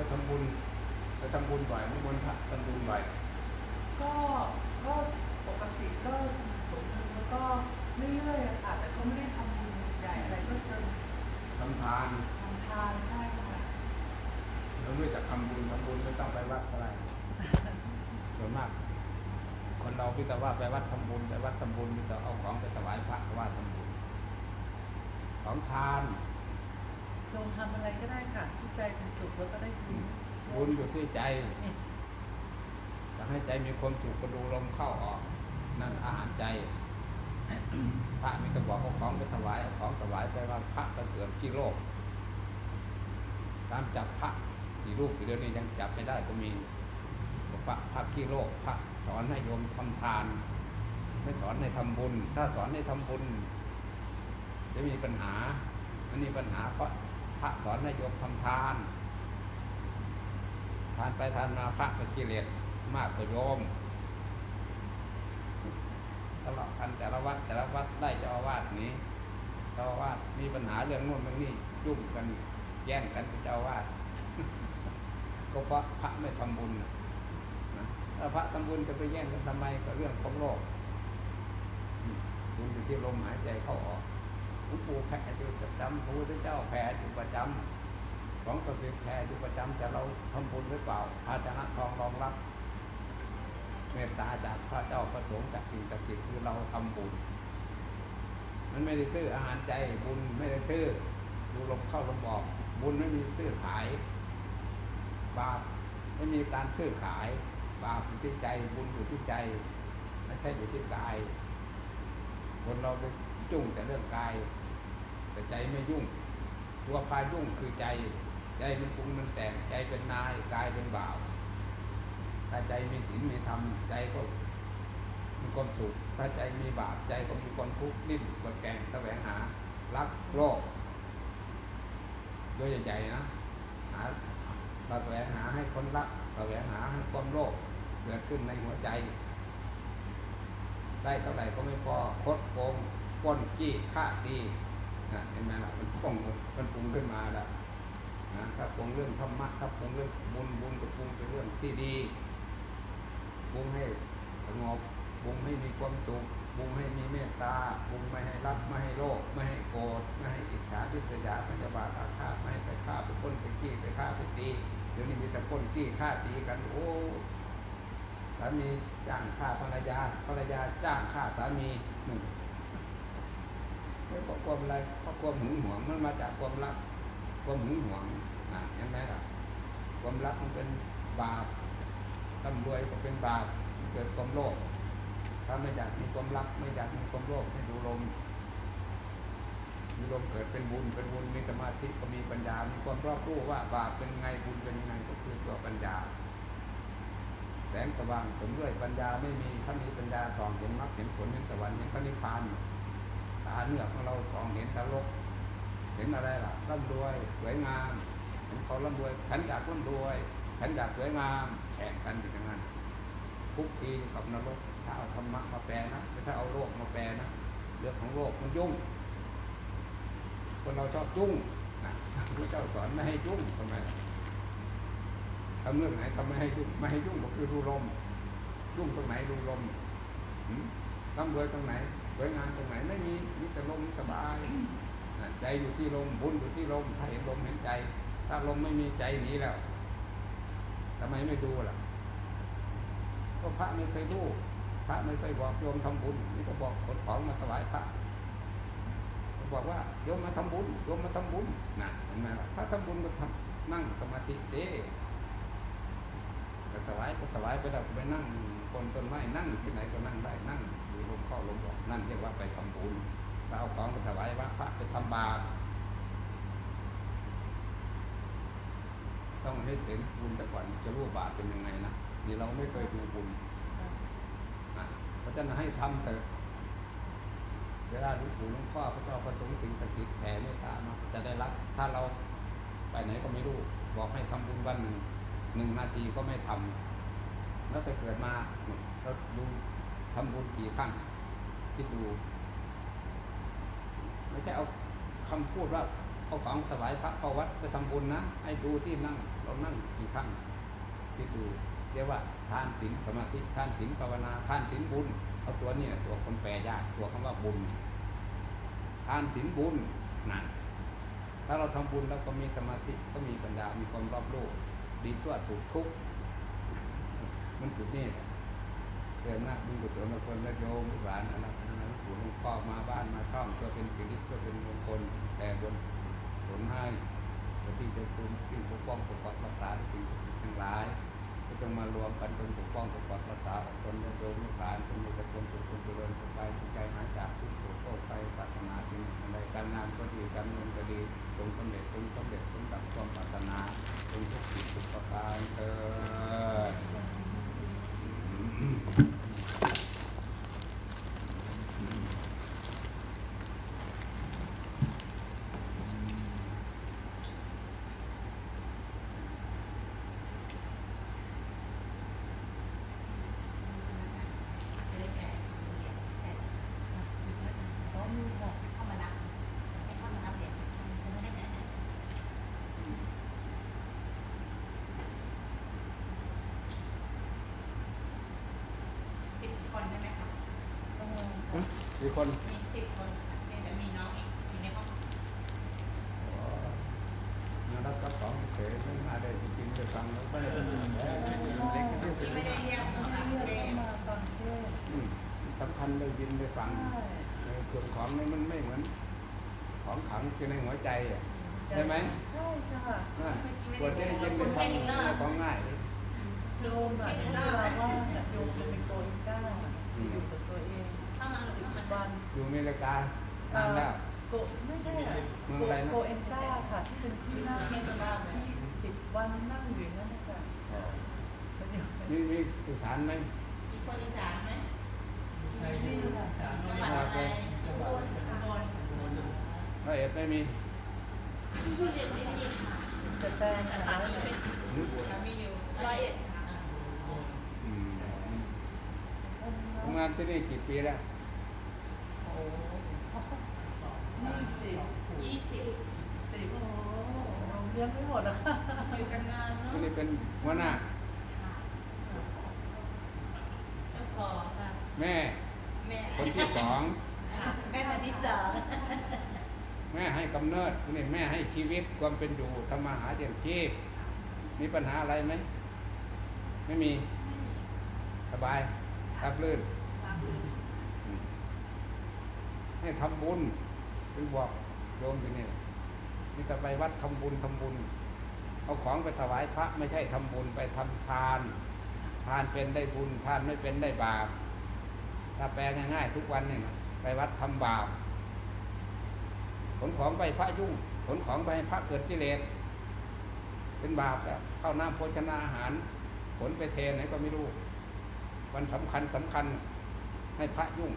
ไปทำบุญไปทำบุญบ่อยนิมนต์พระทำบุญบ่อยก็ก็ปกติก็สมทุนแล้วก็เรื่อยๆอะค่ะแต่ก็ไม่ได้ทำบุญใหญ่อะไรก็จะทำทานทำทานใช่ค่ะเราไม่จากทำบุญทำบุญไม่ต้องไปวัดอะไรส่วนมาก คนเราพิจารว่าไปวัดทำบุญไปวัดทำบุญมีแต่เอาของไปถวายพระก็ว่าทำบุญของทาน ลงทำอะไรก็ได้ค่ะที่ใจเป็นสุขแล้วก็ได้บุญบุญอยู่ที่ใจจะให้ใจมีความสุขก็ดูลมเข้าออก นั่นอาหารใจพระมีแต่บอกเอาของไปถวายเอาของถวายไปว่าพระก็เกิดที่โลก ตามจับพระกี่รูปกี่เดือนนี้ยังจับไม่ได้ก็มีบอกพระพระขี้โลกพระสอนให้โยมทำทาน ไม่สอนให้ทำบุญ ถ้าสอนให้ทำบุญจะมีปัญหามันมีปัญหาเพราะ พระสอนให้โยมทำทาน ทานไปทานมาพระก็กิเลสมากกว่าโยมทะเลาะกันแต่ละวัดแต่ละวัดได้เจ้าอาวาสนี้เจ้าอาวาสมีปัญหาเรื่องโน้นเรื่องนี้ยุ่งกันแย่งกันเจ้าอาวาสก็เพราะพระไม่ทำบุญนะถ้าพระทำบุญจะไปแย่งกันทำไมก็เรื่องของโลกมบุญอยู่ที่ลมหายใจเข้าออก แผ่อยู่ประจำพระพุทธเจ้าแผ่อยู่ประจำของศักดิ์สิทธิ์แผ่อยู่ประจำแต่เราทำบุญหรือเปล่าภาชนะทองรองรับเมตตาจากพระเจ้าประสงค์จากสิ่งศักดิ์สิทธิ์คือเราทำบุญ มันไม่ได้ซื้ออาหารใจบุญไม่ได้ซื้อดูลมเข้าลมออก บุญไม่มีซื้อขาย บาปไม่มีการซื้อขาย บาปอยู่ที่ใจบุญอยู่ที่ใจไม่ใช่อยู่ที่กายคนเราไปจุ่งแต่เรื่องกาย แต่ใจไม่ยุ่ง ตัวพายุ่งคือใจ ใจมันปรุงมันแต่งใจเป็นนายกายเป็นบ่าวถ้าใจมีศีลมีธรรมใจก็มีความสุขถ้าใจมีบาปใจก็มีความทุกข์นิ่มกดแกงแสวงหา รักโลกโดยใหญ่ๆนะหาเราแสวงหาให้คนรักแสวงหาให้ความโลภเกิดขึ้นในหัวใจ ได้เท่าไหร่ก็ไม่พอคดโกงป้นจี้ฆ่าตี เห็นไหมล่ะมันปรุงมันปรุงขึ้นมาล้วนะถ้าปรุงเรื่องธรรมะถ้าปรุงเรื่องบุญบุญก็ปรุงเป็นเรื่องที่ดีปรุงให้สงบปรุงให้มีความสุขปรุงให้มีเมตตาปรุงไม่ให้รักไม่ให้โลภไม่ให้โกรธไม่ให้อิจฉาทิษยาพยาบาทอาฆาตไม่ให้ไปฆ่าไปปล้นไปจี้ไปฆ่าไปตีเดี๋ยวนี้มีแต่ปล้นจี้ฆ่าตีกันโอ้สามีจ้างฆ่าภรรยาภรรยาจ้างฆ่าสามีหนึ่ง เพราะความอะไรเพราะความหึงหวงมันมาจากความรัก ความหึงหวงอะเห็นไหมล่ะความรักมันเป็นบาปร่ำรวยก็เป็นบาปเกิดความโลภถ้าไม่อยากมีความรักไม่อยากมีความโลภให้ดูลมมีลมเกิดเป็นบุญเป็นบุญมีสมาธิก็มีปัญญา มีความรอบรู้ว่าบาปเป็นไงบุญเป็นยังไงก็คือตัวปัญญาแสงสว่างผมด้วยปัญญาไม่มีถ้ามีปัญญาส่องเห็นมรรคเห็นผลเห็นสวรรค์เห็นพระนิพพาน ตาเนื้อของเราสองเห็นตลก เห็นอะไรล่ะร่ำรวยสวยงามเห็นเขาร่ำรวยฉันอยากร่ำรวยฉันอยากสวยงามแข่งกันอยู่อย่างนั้นคุกคีกับนรกถ้าเอาธรรมะมาแปลนะถ้าเอาโลกมาแปลนะเรื่องของโลกมันยุ่ง คนเราชอบยุ่งนะพระเจ้าสอนไม่ให้ยุ่งทำไมทำเรื่องไหนทำไม่ให้ยุ่งไม่ให้ยุ่งก็คือดูลมยุ่งตรงไหนดูลมร่ำรวยตรงไหน วยงามตรงไหนไม่มีมีแต่ลมสบายใจอยู่ที่ลมบุญอยู่ที่ลมถ้าเห็นลมเห็นใจ ถ้าลมไม่มีใจหนีแล้วทำไมไม่ดูล่ะก็พระไม่เคยดูพระไม่เคยบอกโยมทำบุญนี่ก็บอกขนของมาถวายพระบอกว่าโยมมาทำบุญโยมมาทำบุญนะเห็นไหมล่ะถ้าทำบุญก็ทำนั่งสมาธิเด้ ก็ถวายไปแล้วไปนั่งคนต้นไม้นั่งที่ไหนก็นั่งได้นั่งดูลมเข้าลมออกนั่นเรียกว่าไปทำบุญถ้าเอาของไปถวายว่าพระไปทำบาปต้องให้เห็นบุญแต่ก่อนจะรู้บาปเป็นยังไงนะนี่เราไม่เคยดูบุญเพราะฉะนั้นให้ทำเถอะเวลาหลวงปู่หลวงพ่อพระเจ้าประสงค์สิ่งศักดิ์สิทธิ์แผ่เมตตามาจะได้รับถ้าเราไปไหนก็ไม่รู้ บอกให้ทำบุญวันหนึ่งหนึ่งนาทีก็ไม่ทำ แล้วไปเกิดมาเราดูทำบุญกี่ครั้งคิดดู ไม่ใช่เอาคำพูดว่าเอาของถวายพระเข้าวัดไปทำบุญนะ ให้ดูที่นั่งเรานั่งกี่ครั้งที่ดูเรียกว่าทานศีลสมาธิทานศีลภาวนาทานศีลบุญเอาตัวนี้ตัวคนแปลยากตัวคำว่าบุญทานศีลบุญนั่นถ้าเราทำบุญแล้วก็มีสมาธิก็มีปัญญา มีความรอบรู้ดีชั่วถูกทุกข์ มันจุดนี้เดินหน้าบุญกุศลมาคนและโยมลูกหลานอะไรนั้นปู่หลวงพ่อมาบ้านมาช่องเพื่อเป็นกิริเพื่อเป็นมงคลแต่บนผลให้พื่อที่จะคุณที่ปกป้องปกปักรักษาสิ่งทั้งหลายก็ต้องมารวมกันจนปกป้องปกปักรักษาตนและโยมลูกหลานจนมีแต่คนสุขคนเจริญสุขใจสุขใจหายจากทุกข์โศกโศกไปปรารถนาสิ่งอะไรการงานก็ดีการเงินก็ดีจงสำเร็จจงสำเร็จจงดับความปรารถนาจงทุกสิ่งทุกประการเถิด จะได้แจกแจกเพราะมีบอกให้เข้ามารับให้เข้ามารับเหรียญสิบ คนใช่ไหมคะมีคน มีสิบคนเนี่ยแต่มีน้องอีกอยู่ในห้องมารับกระป๋องเฉยไม่มาได้จริงๆจะฟังแล้วไม่ได้ที่ไม่ได้เรียกเข้ามาเรีเรียยกกมาตอนเทศอืมสำคัญได้ยินได้ฟังใช่เออส่วนของนี่มันไม่เหมือนของขังอยู่ในหัวใจอะใช่ไหมใช่จ้ะนั่นควรจะได้ยินได้ฟังไม่ใช่ของง่ายเลย โยมอะเวลาว่าโยมจะเป็นโกนก้าอยู่กับตัวเองเข้ามาหรือสิบเข้ามาวันอยู่อเมริกานานแล้วโกไม่ได้อะเมืองอะไรนะโกเอ็นก้าค่ะที่เป็นที่นั่งที่สิบวันนั่งอยู่นั่นแหละค่ะมันอยู่มีมีสื่อสารไหมมีคนอีสานไหมนี่ค่ะจังหวัดอะไรอุบลอุบลร้อยเอ็ดไม่มีแต่แฟนอะสานะมีเป็นอืมสามีอยู่ร้อยเอ็ดค่ะ อืมทำ งานที่นี่กี่ปีแล้วโอ้ยี่สิบยี่สิบสิบโอ้เลี้ยงไม่หมดอะค่ะอยู่กันนานเนาะที่นี่เป็นหัวหน้าเจ้าของค่ะแม่แม่คนที่สองค่ะแม่คนที่สองแม่ให้กำเนิดนี่แม่ให้ชีวิตความเป็นอยู่ทำมาหาเลี้ยงชีพ มีปัญหาอะไรไหม ไม่มี สบายรับลื่นอืม ให้ทำบุญคือบอกโยมอยู่นี่มีแต่ไปวัดทำบุญทำบุญ เอาของไปถวายพระไม่ใช่ทำบุญไปทำทาน ทานเป็นได้บุญทานไม่เป็นได้บาปถ้าแปลง่ายๆทุกวันนี่นะไปวัดทำบาปขนของไปพระยุ่งขนของไปให้พระเกิดกิเลสเป็นบาปแล้วเข้าน้ำโภชนาอาหารขนไปเทไหนก็ไม่รู้วันสำคัญสำคัญให้พระยุ่ง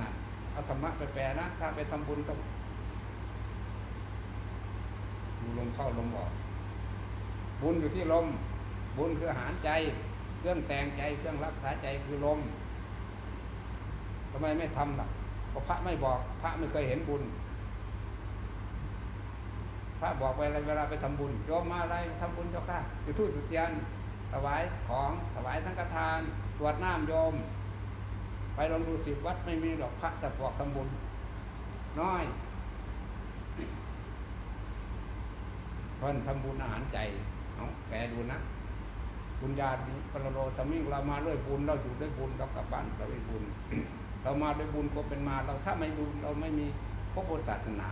นะเอาธรรมะไปแปลนะ ถ้าไปทำบุญต้องดูลมเข้าลมออก บุญอยู่ที่ลม บุญคืออาหารใจ เครื่องแต่งใจ เครื่องรักษาใจคือลมทำไมไม่ทำล่ะเพราะพระไม่บอก พระไม่เคยเห็นบุญ พระบอกไปอะไรเวลาไปทำบุญโยมมาอะไรทำบุญเจ้าค่ะจุดธูปจุดเทียนถวายของถวายสังฆทานตรวจน้ำโยม ไปลองดูสิวัดไม่มีหรอกพระแต่บอกทำบุญน้อยเพิ่นทำบุญอาหารใจเอาแกดูนะบุญญาติปรโลตมิงเรามาด้วยบุญเราอยู่ด้วยบุญเรากลับบ้านเราด้วยบุญ เรามาด้วยบุญก็เป็นมา เราถ้าไม่บุญเราไม่มีพระพุทธศาสนา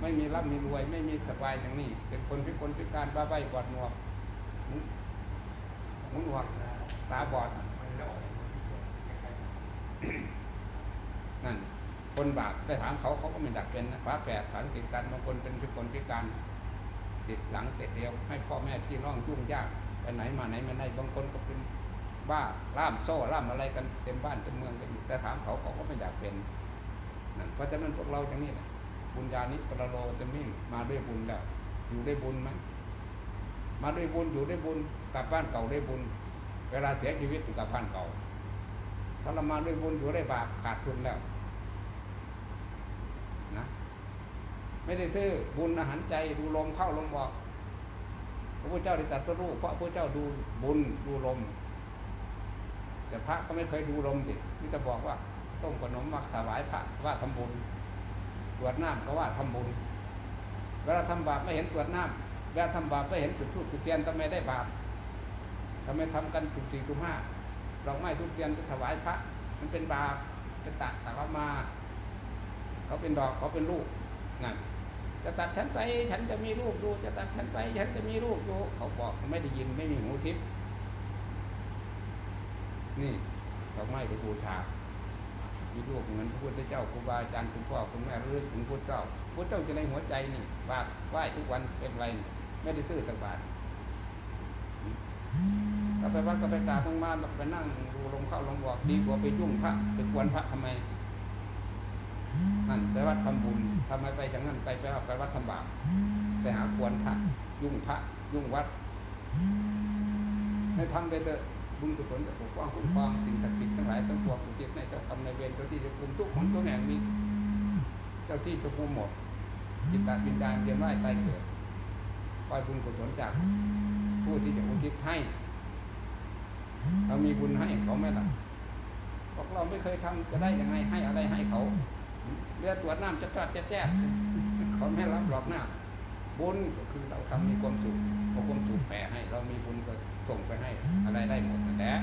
ไม่มีร่ำมีรวย ไม่มีสบายอย่างนี้ เป็นคนพิกลพิการบ้าใบบอดหนวกหูหูหวกตาบอด นั่น คนบาปไปถามเขาเขาก็ไม่ดักเป็นนะฟ้าแฝดฝันติดกันบางคนเป็นพิกลพิการติดหลังติดเดียว ให้พ่อแม่พี่น้องยุ่งยากไปไหนมาไหนมาไหนบางคนก็เป็นบ้าล่ามโซ่ล่ามอะไรกันเต็มบ้านเต็มเมืองกันแต่ถามเขาเขาก็ไม่อยากเป็นนั่นเพราะฉะนั้นพวกเราอย่างนี้แหละบุญญาณิปรโลจะมิ่มาด้วยบุญแล้วอยู่ได้บุญไหมมาด้วยบุญอยู่ได้บุญกลับบ้านเก่าได้บุญ เวลาเสียชีวิตกลับบ้านเก่า ถ้าเรามาด้วยบุญอยู่ได้บาปขาดทุนแล้วนะไม่ได้ซื้อบุญอาหารใจดูลมเข้าลมออกพระพุทธเจ้าได้ตรัสรู้เพราะพระพุทธเจ้าดูบุญดูลม แต่พระก็ไม่เคยดูลมดินี่จะบอกว่าต้มขนมมาถวายพระว่าทำบุญตรวจน้ำก็ว่าทำบุญเวลาทำบาปไม่เห็นตรวจน้ำเวลาทำบาปไม่เห็นจุดทูบจุดเทียนทำไมได้บาปทำไมทำกันจุดสี่จุดห้า ดอกไม้ทุกเทียนจะถวายพระ มันเป็นบาปเป็นตัดแตัดเขามา เขาเป็นดอกเขาเป็นลูกนั่นจะตัดฉันไปฉันจะมีลูกดูจะตัดฉันไปฉันจะมีลูกดูเขาบอกไม่ได้ยินไม่มีหูทิพย์นี่ดอกไม้ไปบูชามีลูกเหมือนพระพุทธเจ้าครูบาอาจารย์คุณพ่อคุณแม่รู้ถึงพุทธเจ้าพุทธเจ้าจะในหัวใจนี่บาปไหว้ทุกวันเป็นไรไม่ได้ซื้อสักบาท ก็ไปวัดก็ไปกราบมากๆไปนั่งดูลงเข้าลงบอกดีกว่าไปยุ่งพระไปกวนพระทำไมนั่นไปวัดทำบุญทำไมไปจากนั้นไปไปไปวัดทำบาปไปหากวนพระยุ่งพระยุ่งวัดให้ทำไปเถอะบุญกุศลจะปกป้องคุ้มครองสิ่งศักดิ์สิทธิ์ทั้งหลายทั้งปวงอุทิศในเจ้ากรรมนายเวรเจ้าที่เจ้าภูมิทุกของตัวแห่งมีเจ้าที่เจ้าภูมิหมดจิตตวิญญาณเวียนว่ายตายเกิดคอยบุญกุศลจากผู้ที่จะอุทิศให้ เรามีบุญให้เขาไหมล่ะพวกเราไม่เคยทำจะได้ยังไงให้อะไรให้เขาเรือตรวจน้ำจะจอดจะแจ๊ดเขาไม่รับหรอกหน้าบุญก็คือเราทำมีความสุขพอความสุขแผ่ให้ เรามีบุญก็ส่งไปให้ อะไรได้หมดนั่นแหละ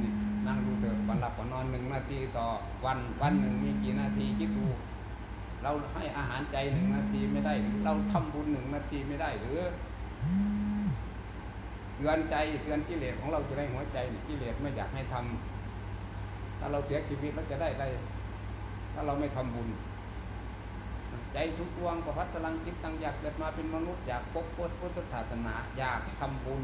นี่นั่งดูเถอะวันหลับวันนอนหนึ่งนาทีต่อวันวันหนึ่งมีกี่นาทีคิดดูเราให้อาหารใจหนึ่งนาทีไม่ได้หรือเราทำบุญหนึ่งนาทีไม่ได้หรือ เตือนใจเตือนกิเลสของเราจะได้หัวใจกิเลสไม่อยากให้ทำถ้าเราเสียชีวิตเราจะได้อะไรถ้าเราไม่ทำบุญ ใจทุกดวงประพัฒลังจิตตังอยากเกิดมาเป็นมนุษย์อยากพบพุทธศาสนาอยากทำบุญ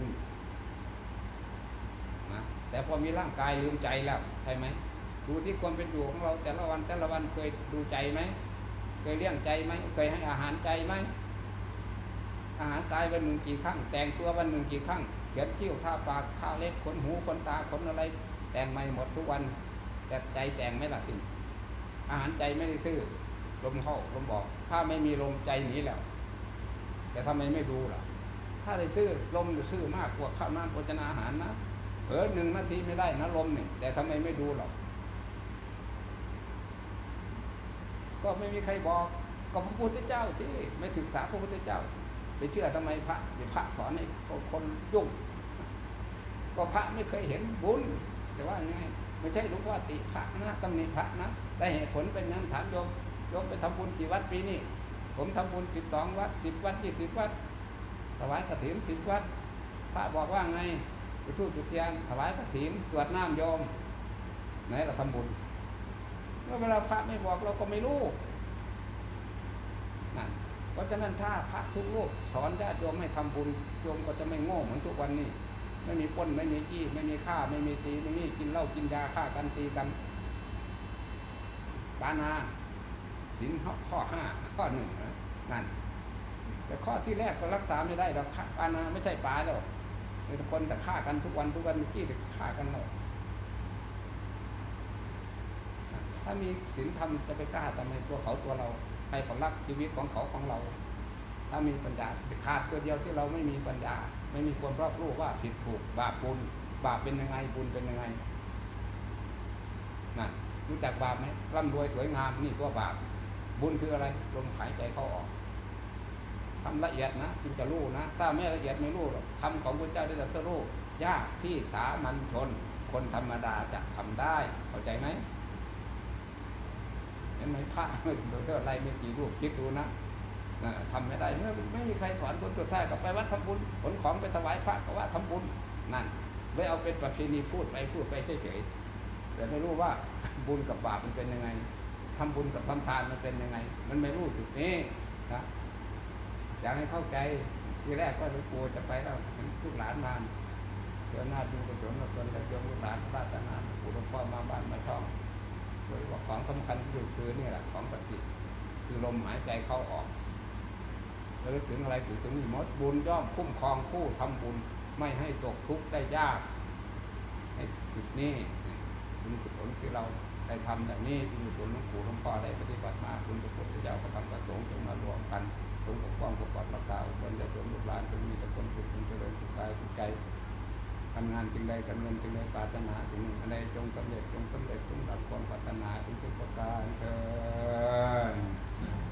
นะแต่พอมีร่างกายลืมใจแล้วใช่ไหมดูที่ความเป็นอยู่ของเราแต่ละวันแต่ละวันเคยดูใจไหมเคยเลี้ยงใจไหมเคยให้อาหารใจไหมอาหารกายวันหนึ่งกี่ครั้งแต่งตัววันหนึ่งกี่ครั้ง เขียนคิ้วท่าปากท่าเล็บขนหูขนตาขนอะไร แต่งใหม่หมดทุกวัน แต่ใจแต่งไม่ละติอาหารใจไม่ได้ซื้อลมเข้าลมออก ถ้าไม่มีลมใจหนีแล้ว แต่ทำไมไม่ดูล่ะ ถ้าได้ซื้อลมจะซื้อมากกว่าข้าวน้ำโภชนาอาหารนะเผลอหนึ่งนาทีไม่ได้นะลมเนี่ยแต่ทำไมไม่ดูหรอกก็ไม่มีใครบอกก็พระพุทธเจ้าที่ไม่ศึกษาพระพุทธเจ้า ไปเชื่อทำไมพระเดี๋ยวพระสอนให้คนยุ่ง ก็พระไม่เคยเห็นบุญแต่ว่าไงไม่ใช่หลวงพ่อติพระนะตำหนิพระนะแต่เหตุผลเป็นยังถามโยมโยมไปทำบุญกี่วัดปีนี้ผมทำบุญสิบสองวัดสิบวัดยี่สิบวัดถวายกระถิ่นสิบวัด พระบอกว่าไงไปทูตจุดเทียนถวายกระถิ่นตรวจน้ำโยมไหนเราทำบุญเมื่อเวลาพระไม่บอกเราก็ไม่รู้นั่น เพราะฉะนั้นถ้าพระทุกรูปสอนญาติโยมให้ทำบุญโยมก็จะไม่โง่เหมือนทุกวันนี้ ไม่มีป้นไม่มีจี้ไม่มีฆ่าไม่มีตีไม่มีกินเหล้ากินยาฆ่ากันตีกันปานาสินข้อห้าข้อหนึ่งนะนั่น แต่ข้อที่แรกก็รักษาไม่ได้เราปานาไม่ใช่ปลาแล้วมีแต่คนแต่ฆ่ากันทุกวันทุกวันกี้แต่ฆ่ากันแล้วถ้ามีศีลธรรมจะไปกล้าทำไมตัวเขาตัวเรา ให้เขารักชีวิตของเขาของเรา ถ้ามีปัญญาขาดตัวเดียวที่เราไม่มีปัญญา ไม่มีความรอบรู้ว่าผิดถูกบาปบุญบาปเป็นยังไงบุญเป็นยังไงนั่นรู้จักบาปไหมร่ำรวยสวยงามนี่ตัวบาป บุญคืออะไรลมหายใจเข้าออกทำละเอียดนะจึงจะรู้นะ ถ้าไม่ละเอียดไม่รู้หรอกคำของพระเจ้าได้ตรัสรู้ยากที่สามัญชนคนธรรมดาจะทำได้เข้าใจไหม เห็นไมพระไม่ดูเท่าไรไม่กี่รูปคิดดูนะทำไม่ได้เมื่อไม่มีใครสอนคนสุดท้ายก็ไปวัดทำบุญผลของไปถวายพระก็ว่าทำบุญนั่นไม่เอาเป็นประเพณีพูดไปพูดไปเฉยๆแต่ไม่รู้ว่าบุญกับบาปมันเป็นยังไงทำบุญกับทำทานมันเป็นยังไง มันไม่รู้จุดนี้นะอยากให้เข้าใจทีแรกก็หลวงปู่จะไปแล้วลูกหลานมาเดี๋ยวหน้าดูกระสนกระสนแล้วโยมลูกหลานรานาปู่หลวงพ่อมาบ้านมาช่อง โดยว่าของสำคัญที่สุดคือนี่แหละของศักดิ์สิทธิ์คือลมหายใจเข้าออกระลึกถึงอะไรถึงตรงนี้มดบุญย่อมคุ้มครองผู้ทำบุญไม่ให้ตกทุกข์ได้ยากให้จุดนี้บุญกุศลที่เราได้ทำแบบนี้ที่มีส่วนหลวงปู่หลวงพ่อได้ปฏิบัติมาคุณพระพุทธเจ้าพระธรรมพระสงฆ์จงมารวมกันจงปกป้องปกปักรักษาอุปนจะส่วนลูกหลานจงมีแต่คนสุขจงเจริญสุขกายสุขใจ การงานจึงใดการเงินจึงใดปรารถนาถึงหนึ่งอะไรจงสำเร็จจงสำเร็จจงดับความปราถนาทุกประการเถิด